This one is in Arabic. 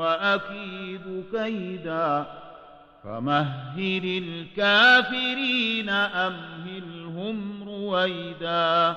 وأكيد كيدا فمهل الكافرين أمهلهم رويداً